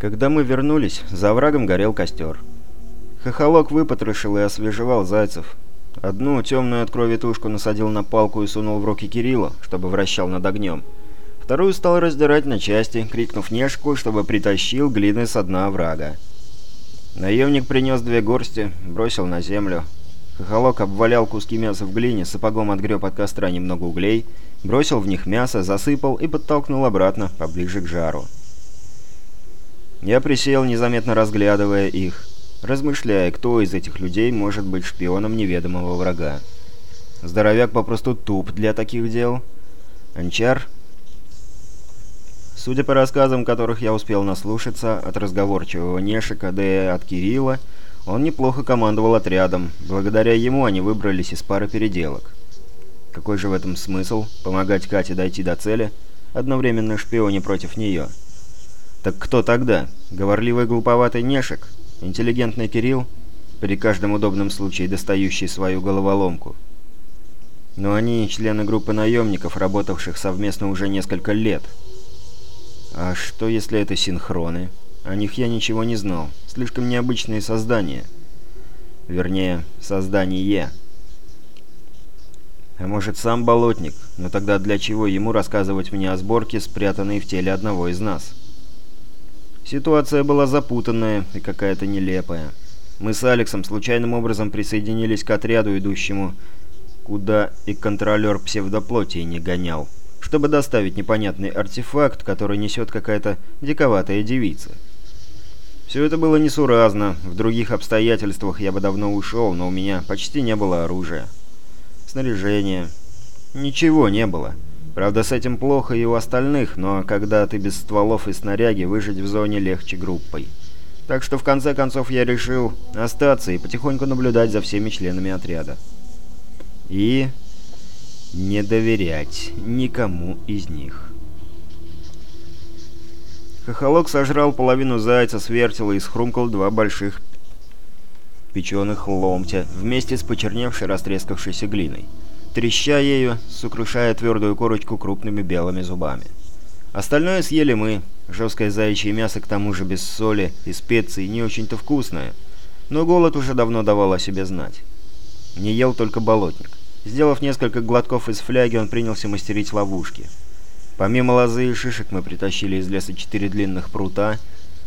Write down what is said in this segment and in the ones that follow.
Когда мы вернулись, за оврагом горел костер. Хохолок выпотрошил и освежевал зайцев. Одну темную от крови тушку насадил на палку и сунул в руки Кирилла, чтобы вращал над огнем. Вторую стал раздирать на части, крикнув Нешку, чтобы притащил глины со дна оврага. Наемник принес две горсти, бросил на землю. Хохолок обвалял куски мяса в глине, сапогом отгреб от костра немного углей, бросил в них мясо, засыпал и подтолкнул обратно, поближе к жару. Я присел, незаметно разглядывая их, размышляя, кто из этих людей может быть шпионом неведомого врага. Здоровяк попросту туп для таких дел. Анчар Судя по рассказам, которых я успел наслушаться, от разговорчивого Нешика, да и от Кирилла, он неплохо командовал отрядом. Благодаря ему они выбрались из пары переделок. Какой же в этом смысл? Помогать Кате дойти до цели, одновременно шпионе против нее. Так кто тогда? Говорливый глуповатый Нешик? Интеллигентный Кирилл? При каждом удобном случае достающий свою головоломку? Но они члены группы наемников, работавших совместно уже несколько лет – а что, если это синхроны? О них я ничего не знал. Слишком необычные создания. Вернее, создание. А может, сам болотник? Но тогда для чего ему рассказывать мне о сборке, спрятанной в теле одного из нас? Ситуация была запутанная и какая-то нелепая. Мы с Алексом случайным образом присоединились к отряду, идущему куда и контролер псевдоплоти не гонял чтобы доставить непонятный артефакт, который несет какая-то диковатая девица. Все это было несуразно, в других обстоятельствах я бы давно ушел, но у меня почти не было оружия. Снаряжения. Ничего не было. Правда, с этим плохо и у остальных, но когда ты без стволов и снаряги, выжить в зоне легче группой. Так что в конце концов я решил остаться и потихоньку наблюдать за всеми членами отряда. И не доверять никому из них. Хохолок сожрал половину зайца, свертел и схрумкал два больших печеных ломтя вместе с почерневшей растрескавшейся глиной, треща ею, сокрушая твердую корочку крупными белыми зубами. Остальное съели мы. Жесткое заячье мясо, к тому же без соли и специй, не очень-то вкусное. Но голод уже давно давал о себе знать. Не ел только болотник. Сделав несколько глотков из фляги, он принялся мастерить ловушки. Помимо лозы и шишек мы притащили из леса четыре длинных прута.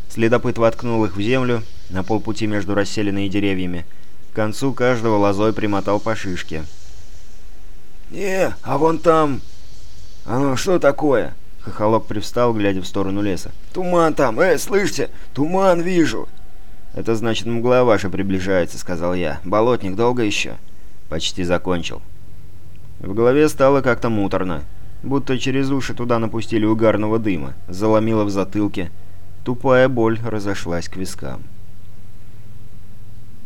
Следопыт воткнул их в землю на полпути между расселенными деревьями. К концу каждого лозой примотал по шишке. «Э, а вон там... А ну, что такое?» Хохолок привстал, глядя в сторону леса. «Туман там! Э, слышите? Туман вижу!» «Это значит, мгла ваша приближается», — сказал я. «Болотник долго еще?» Почти закончил. В голове стало как-то муторно. Будто через уши туда напустили угарного дыма. Заломило в затылке. Тупая боль разошлась к вискам.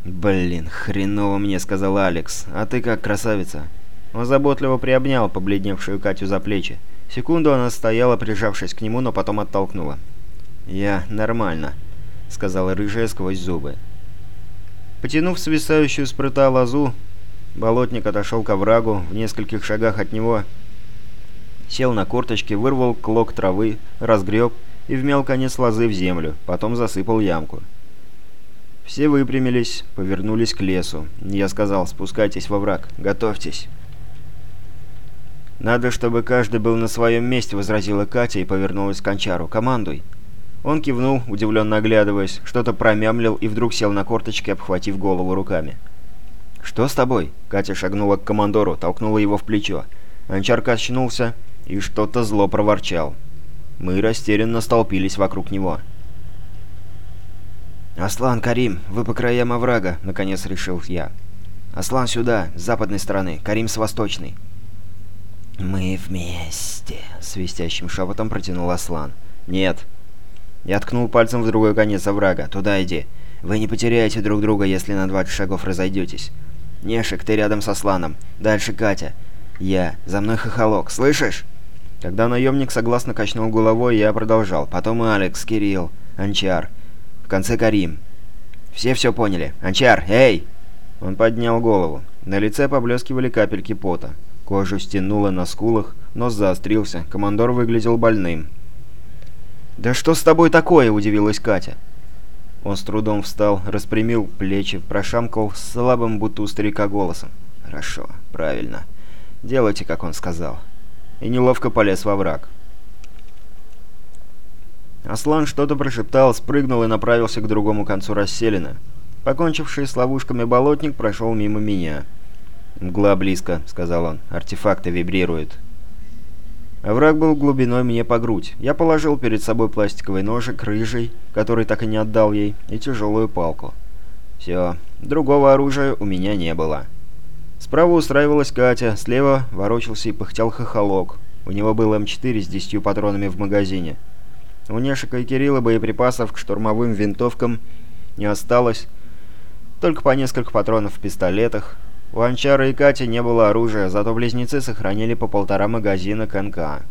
«Блин, хреново мне», — сказал Алекс. «А ты как, красавица?» Он заботливо приобнял побледневшую Катю за плечи. Секунду она стояла, прижавшись к нему, но потом оттолкнула. «Я нормально», — сказала рыжая сквозь зубы. Потянув свисающую с прыта лозу, Болотник отошел к оврагу, в нескольких шагах от него сел на корточки, вырвал клок травы, разгреб и вмял конец лозы в землю, потом засыпал ямку. Все выпрямились, повернулись к лесу. Я сказал, спускайтесь во враг, готовьтесь. «Надо, чтобы каждый был на своем месте», — возразила Катя и повернулась к Анчару. «Командуй». Он кивнул, удивленно оглядываясь, что-то промямлил и вдруг сел на корточки, обхватив голову руками. «Что с тобой?» Катя шагнула к командору, толкнула его в плечо. Анчар качнулся и что-то зло проворчал. Мы растерянно столпились вокруг него. «Аслан, Карим, вы по краям оврага», — наконец решил я. «Аслан сюда, с западной стороны, Карим с восточной». «Мы вместе», — свистящим шепотом протянул Аслан. «Нет». Я ткнул пальцем в другой конец оврага. «Туда иди. Вы не потеряете друг друга, если на 20 шагов разойдетесь. «Нешик, ты рядом со Сланом. Дальше Катя. Я. За мной Хохолок. Слышишь?» Когда наемник согласно качнул головой, я продолжал. Потом и Алекс, Кирилл, Анчар. В конце Карим. «Все все поняли. Анчар, эй!» Он поднял голову. На лице поблескивали капельки пота. Кожу стянуло на скулах, нос заострился. Командор выглядел больным. «Да что с тобой такое?» – удивилась Катя. Он с трудом встал, распрямил плечи, прошамкал слабым, будто у старика голосом. «Хорошо, правильно. Делайте, как он сказал». И неловко полез во враг. Аслан что-то прошептал, спрыгнул и направился к другому концу расселины. Покончивший с ловушками болотник прошел мимо меня. «Мгла близко», — сказал он. «Артефакты вибрируют». Враг был глубиной мне по грудь. Я положил перед собой пластиковый ножик, рыжий, который так и не отдал ей, и тяжелую палку. Все, другого оружия у меня не было. Справа устраивалась Катя, слева ворочался и пыхтел хохолок. У него был М4 с десятью патронами в магазине. У Нешика и Кирилла боеприпасов к штурмовым винтовкам не осталось, только по несколько патронов в пистолетах. У Анчара и Кати не было оружия, зато близнецы сохранили по полтора магазина КНК.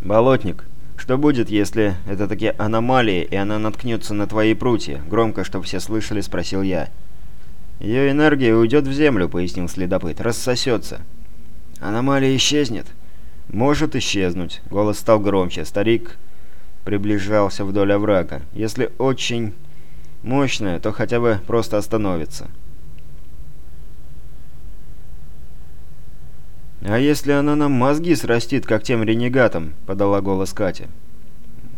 «Болотник, что будет, если это таки аномалия, и она наткнется на твои прутья?» Громко, чтобы все слышали, спросил я. «Ее энергия уйдет в землю», — пояснил следопыт. «Рассосется». «Аномалия исчезнет?» «Может исчезнуть». Голос стал громче. Старик приближался вдоль оврага. «Если очень мощная, то хотя бы просто остановится». «А если она нам мозги срастит, как тем ренегатам?» — подала голос Катя.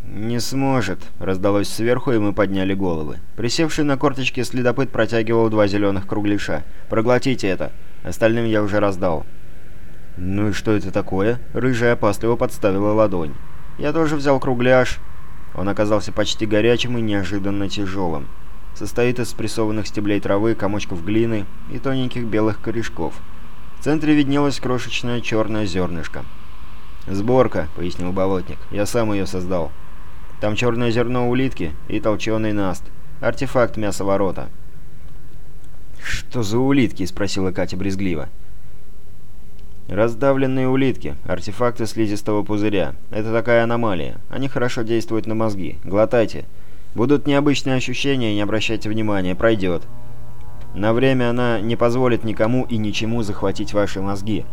«Не сможет», — раздалось сверху, и мы подняли головы. Присевший на корточке следопыт протягивал два зеленых кругляша. «Проглотите это. Остальным я уже раздал». «Ну и что это такое?» Рыжая опасливо подставила ладонь. «Я тоже взял кругляш». Он оказался почти горячим и неожиданно тяжелым. Состоит из спрессованных стеблей травы, комочков глины и тоненьких белых корешков. В центре виднелось крошечное черное зернышко. «Сборка», — пояснил болотник. «Я сам ее создал». Там черное зерно улитки и толченый наст. Артефакт мясоворота». «Что за улитки?» — спросила Катя брезгливо. «Раздавленные улитки. Артефакты слизистого пузыря. Это такая аномалия. Они хорошо действуют на мозги. Глотайте. Будут необычные ощущения, не обращайте внимания. Пройдет. На время она не позволит никому и ничему захватить ваши мозги».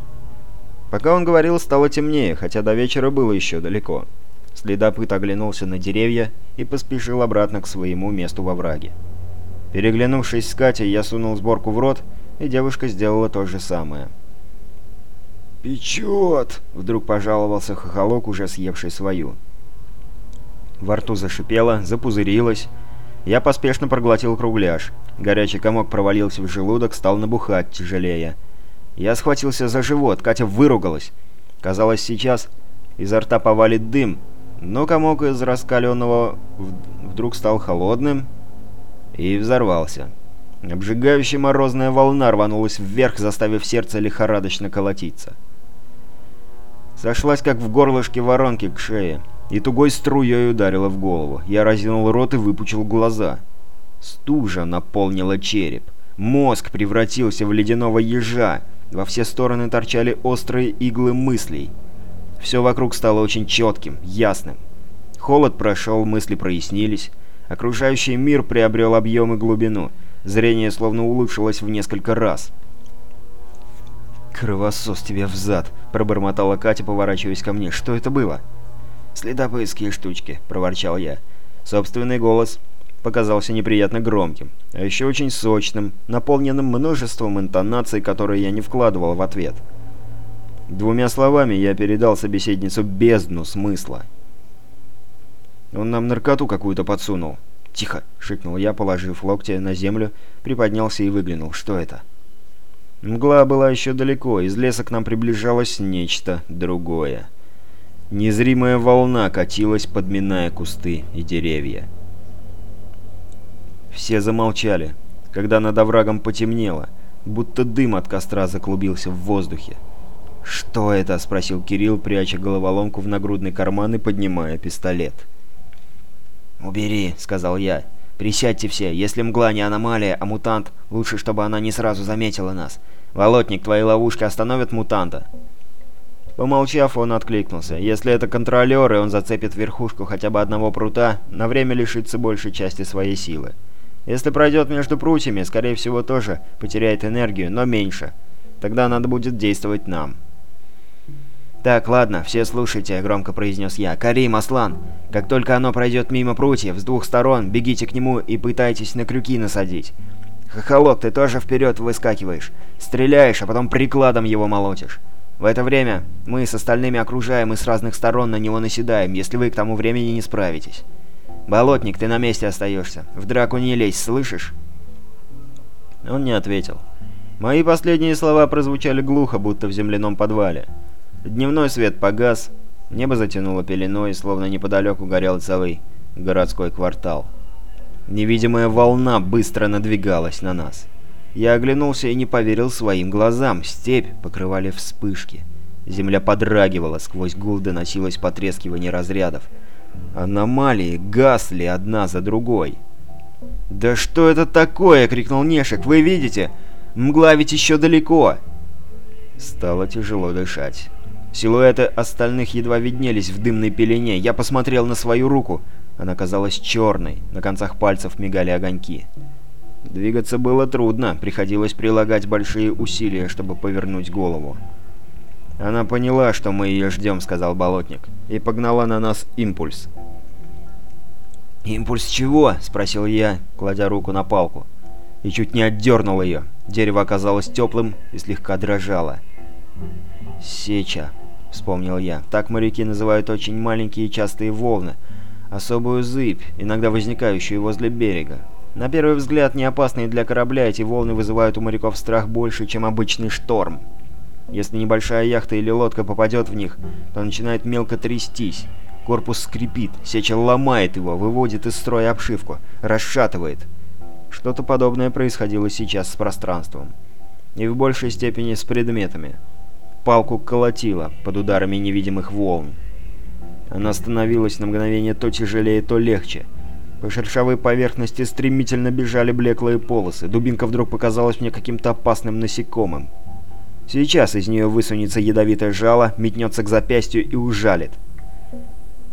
Пока он говорил, стало темнее, хотя до вечера было еще далеко. Следопыт оглянулся на деревья и поспешил обратно к своему месту во враге. Переглянувшись с Катей, я сунул сборку в рот, и девушка сделала то же самое. «Печет!» — вдруг пожаловался хохолок, уже съевший свою. Во рту зашипело, запузырилось. Я поспешно проглотил кругляш. Горячий комок провалился в желудок, стал набухать тяжелее. Я схватился за живот, Катя выругалась. Казалось, сейчас изо рта повалит дым, но комок из раскаленного вдруг стал холодным и взорвался. Обжигающая морозная волна рванулась вверх, заставив сердце лихорадочно колотиться. Сошлась, как в горлышке воронки к шее, и тугой струей ударила в голову. Я разинул рот и выпучил глаза. Стужа наполнила череп. Мозг превратился в ледяного ежа. Во все стороны торчали острые иглы мыслей. Все вокруг стало очень четким, ясным. Холод прошел, мысли прояснились. Окружающий мир приобрел объем и глубину. Зрение словно улучшилось в несколько раз. «Кровосос тебе взад!» — пробормотала Катя, поворачиваясь ко мне. «Что это было?» «Следопытские штучки», — проворчал я. Собственный голос показался неприятно громким, а еще очень сочным, наполненным множеством интонаций, которые я не вкладывал в ответ. «Следопытские Двумя словами я передал собеседницу бездну смысла. Он нам наркоту какую-то подсунул. «Тихо!» — шикнул я, положив локти на землю, приподнялся и выглянул. «Что это?» Мгла была еще далеко, из леса к нам приближалось нечто другое. Незримая волна катилась, подминая кусты и деревья. Все замолчали, когда над оврагом потемнело, будто дым от костра заклубился в воздухе. «Что это?» — спросил Кирилл, пряча головоломку в нагрудный карман и поднимая пистолет. «Убери», — сказал я. «Присядьте все. Если мгла не аномалия, а мутант, лучше, чтобы она не сразу заметила нас. Волотник, твои ловушки остановят мутанта». Помолчав, он откликнулся. «Если это контролер, и он зацепит верхушку хотя бы одного прута, на время лишится большей части своей силы. Если пройдет между прутьями, скорее всего, тоже потеряет энергию, но меньше. Тогда надо будет действовать нам». «Так, ладно, все слушайте», — громко произнес я. «Карим, Аслан, как только оно пройдет мимо прутьев, с двух сторон, бегите к нему и пытайтесь на крюки насадить. Хохолок, ты тоже вперед выскакиваешь. Стреляешь, а потом прикладом его молотишь. В это время мы с остальными окружаем и с разных сторон на него наседаем, если вы к тому времени не справитесь. Болотник, ты на месте остаешься. В драку не лезь, слышишь?» Он не ответил. Мои последние слова прозвучали глухо, будто в земляном подвале. Дневной свет погас, небо затянуло пеленой, словно неподалеку горел целый городской квартал. Невидимая волна быстро надвигалась на нас. Я оглянулся и не поверил своим глазам. Степь покрывали вспышки. Земля подрагивала, сквозь гул доносилось потрескивание разрядов. Аномалии гасли одна за другой. «Да что это такое?» — крикнул Нешек. «Вы видите? Мгла ведь еще далеко!» Стало тяжело дышать. Силуэты остальных едва виднелись в дымной пелене. Я посмотрел на свою руку. Она казалась черной, на концах пальцев мигали огоньки. Двигаться было трудно, приходилось прилагать большие усилия, чтобы повернуть голову. «Она поняла, что мы ее ждем», — сказал Болотник, — «и погнала на нас импульс». «Импульс чего?» — спросил я, кладя руку на палку. И чуть не отдернул ее. Дерево оказалось теплым и слегка дрожало. «Сеча», — вспомнил я. Так моряки называют очень маленькие и частые волны. Особую зыбь, иногда возникающую возле берега. На первый взгляд не опасные для корабля, эти волны вызывают у моряков страх больше, чем обычный шторм. Если небольшая яхта или лодка попадет в них, то начинает мелко трястись. Корпус скрипит, сеча ломает его, выводит из строя обшивку, расшатывает. Что-то подобное происходило сейчас с пространством. И в большей степени с предметами. Палку колотило под ударами невидимых волн. Она становилась на мгновение то тяжелее, то легче. По шершавой поверхности стремительно бежали блеклые полосы. Дубинка вдруг показалась мне каким-то опасным насекомым. Сейчас из нее высунется ядовитое жало, метнется к запястью и ужалит.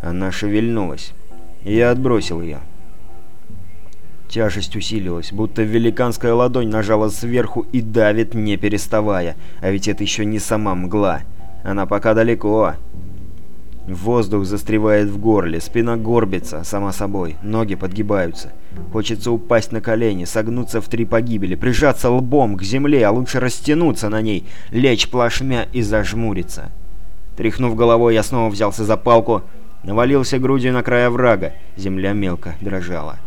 Она шевельнулась. Я отбросил ее. Тяжесть усилилась, будто великанская ладонь нажала сверху и давит, не переставая. А ведь это еще не сама мгла. Она пока далеко. Воздух застревает в горле, спина горбится, сама собой, ноги подгибаются. Хочется упасть на колени, согнуться в три погибели, прижаться лбом к земле, а лучше растянуться на ней, лечь плашмя и зажмуриться. Тряхнув головой, я снова взялся за палку, навалился грудью на край врага. Земля мелко дрожала.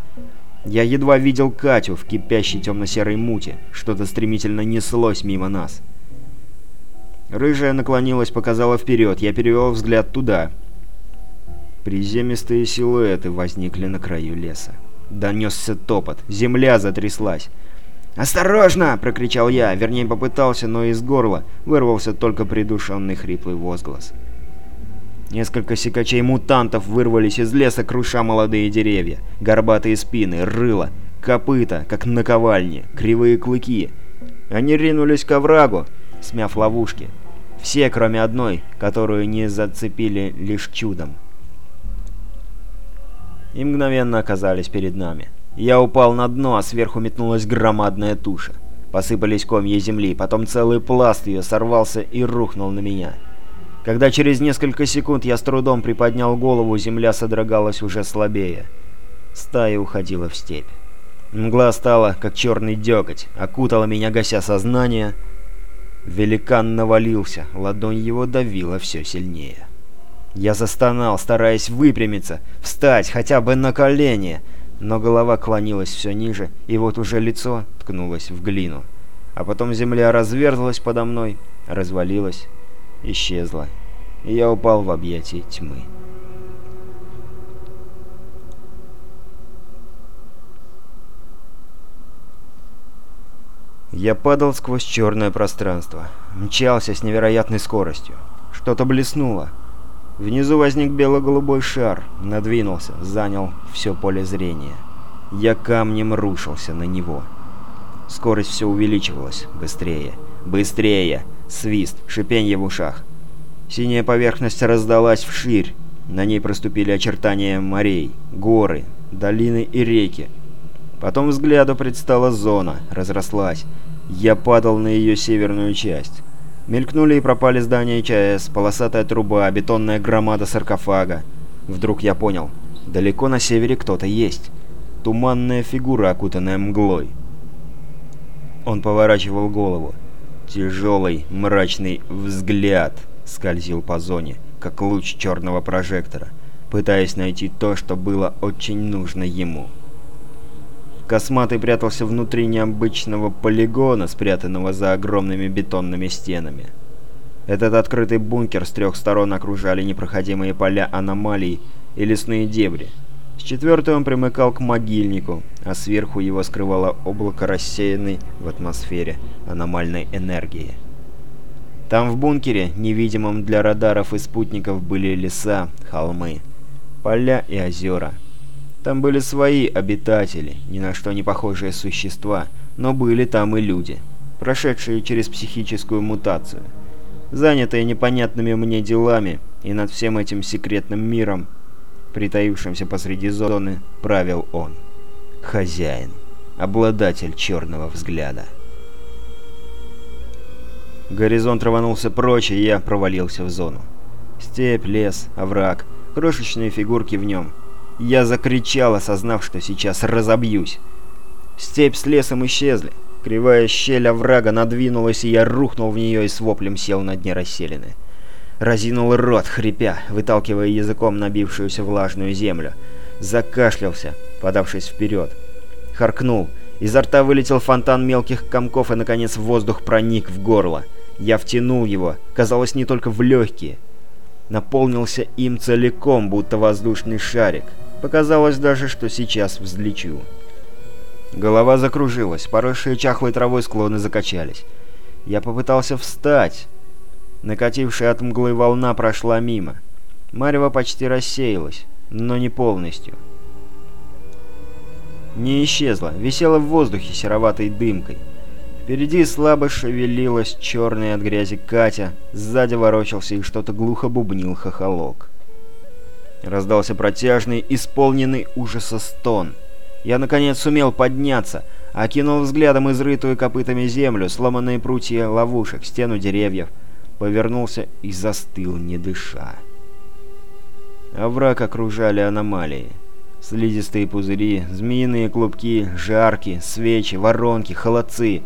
Я едва видел Катю в кипящей темно-серой муте. Что-то стремительно неслось мимо нас. Рыжая наклонилась, показала вперед. Я перевел взгляд туда. Приземистые силуэты возникли на краю леса. Донесся топот. Земля затряслась. «Осторожно!» — прокричал я. Вернее, попытался, но из горла вырвался только придушенный хриплый возглас. Несколько секачей-мутантов вырвались из леса, круша молодые деревья. Горбатые спины, рыла, копыта, как наковальни, кривые клыки. Они ринулись к оврагу, смяв ловушки. Все, кроме одной, которую не зацепили лишь чудом. И мгновенно оказались перед нами. Я упал на дно, а сверху метнулась громадная туша. Посыпались комья земли, потом целый пласт ее сорвался и рухнул на меня. Когда через несколько секунд я с трудом приподнял голову, земля содрогалась уже слабее. Стая уходила в степь. Мгла стала, как черный деготь, окутала меня, гася сознание, Великан навалился, ладонь его давила все сильнее. Я застонал, стараясь выпрямиться, встать хотя бы на колени, но голова клонилась все ниже, и вот уже лицо ткнулось в глину. А потом земля разверзлась подо мной, развалилась, исчезла, и я упал в объятия тьмы. Я падал сквозь черное пространство. Мчался с невероятной скоростью. Что-то блеснуло. Внизу возник бело-голубой шар, надвинулся, занял все поле зрения. Я камнем рушился на него. Скорость все увеличивалась. Быстрее. Быстрее! Свист, шипенье в ушах. Синяя поверхность раздалась вширь. На ней проступили очертания морей, горы, долины и реки. Потом взгляду предстала зона, разрослась. Я падал на ее северную часть. Мелькнули и пропали здания ЧАЭС, полосатая труба, бетонная громада саркофага. Вдруг я понял. Далеко на севере кто-то есть. Туманная фигура, окутанная мглой. Он поворачивал голову. Тяжелый, мрачный взгляд скользил по зоне, как луч черного прожектора, пытаясь найти то, что было очень нужно ему. Косматый прятался внутри необычного полигона, спрятанного за огромными бетонными стенами. Этот открытый бункер с трех сторон окружали непроходимые поля аномалий и лесные дебри. С четвертой он примыкал к могильнику, а сверху его скрывало облако рассеянной в атмосфере аномальной энергии. Там в бункере, невидимом для радаров и спутников, были леса, холмы, поля и озера. Там были свои обитатели, ни на что не похожие существа, но были там и люди, прошедшие через психическую мутацию, занятые непонятными мне делами, и над всем этим секретным миром притаившимся посреди зоны, правил он. Хозяин. Обладатель черного взгляда. Горизонт рванулся прочь, и я провалился в зону. Степь, лес, овраг, крошечные фигурки в нем. Я закричал, осознав, что сейчас разобьюсь. Степь с лесом исчезли. Кривая щель оврага надвинулась, и я рухнул в нее и с воплем сел на дне расселены разинул рот, хрипя, выталкивая языком набившуюся влажную землю. Закашлялся, подавшись вперед. Харкнул. Изо рта вылетел фонтан мелких комков, и, наконец, воздух проник в горло. Я втянул его, казалось, не только в легкие. Наполнился им целиком, будто воздушный шарик. Показалось даже, что сейчас взлечу. Голова закружилась, поросшие чахлой травой склоны закачались. Я попытался встать, Накатившая от мглы волна прошла мимо. Марево почти рассеялась, но не полностью. Не исчезла, висела в воздухе сероватой дымкой. Впереди слабо шевелилась черная от грязи Катя, сзади ворочался и что-то глухо бубнил хохолок. Раздался протяжный, исполненный ужаса стон. Я, наконец, сумел подняться, окинул взглядом изрытую копытами землю, сломанные прутья ловушек, стену деревьев — повернулся и застыл, не дыша. Овраг окружали аномалии. Слизистые пузыри, змеиные клубки, жарки, свечи, воронки, холодцы.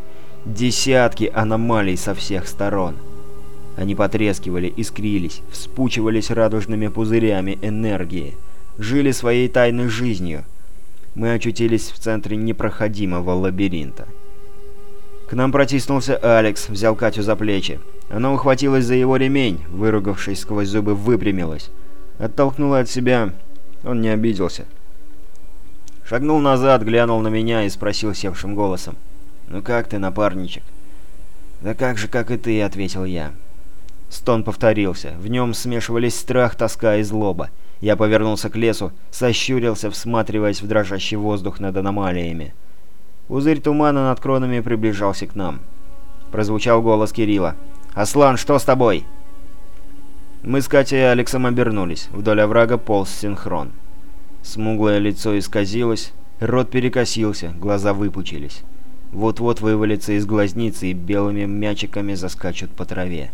Десятки аномалий со всех сторон. Они потрескивали, искрились, вспучивались радужными пузырями энергии. Жили своей тайной жизнью. Мы очутились в центре непроходимого лабиринта. К нам протиснулся Алекс, взял Катю за плечи. Она ухватилась за его ремень, выругавшись сквозь зубы, выпрямилась. Оттолкнула от себя. Он не обиделся. Шагнул назад, глянул на меня и спросил севшим голосом. «Ну как ты, напарничек?» «Да как же, как и ты», — ответил я. Стон повторился. В нем смешивались страх, тоска и злоба. Я повернулся к лесу, сощурился, всматриваясь в дрожащий воздух над аномалиями. Пузырь тумана над кронами приближался к нам. Прозвучал голос Кирилла. «Аслан, что с тобой?» Мы с Катей и Алексом обернулись. Вдоль оврага полз синхрон. Смуглое лицо исказилось, рот перекосился, глаза выпучились. Вот-вот вывалится из глазницы и белыми мячиками заскачут по траве.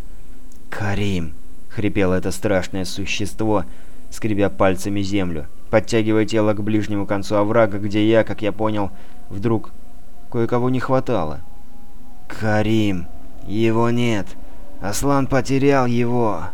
«Карим!» — хрипело это страшное существо, скребя пальцами землю, подтягивая тело к ближнему концу оврага, где я, как я понял, вдруг Кое-кого не хватало. «Карим! Его нет! Аслан потерял его!»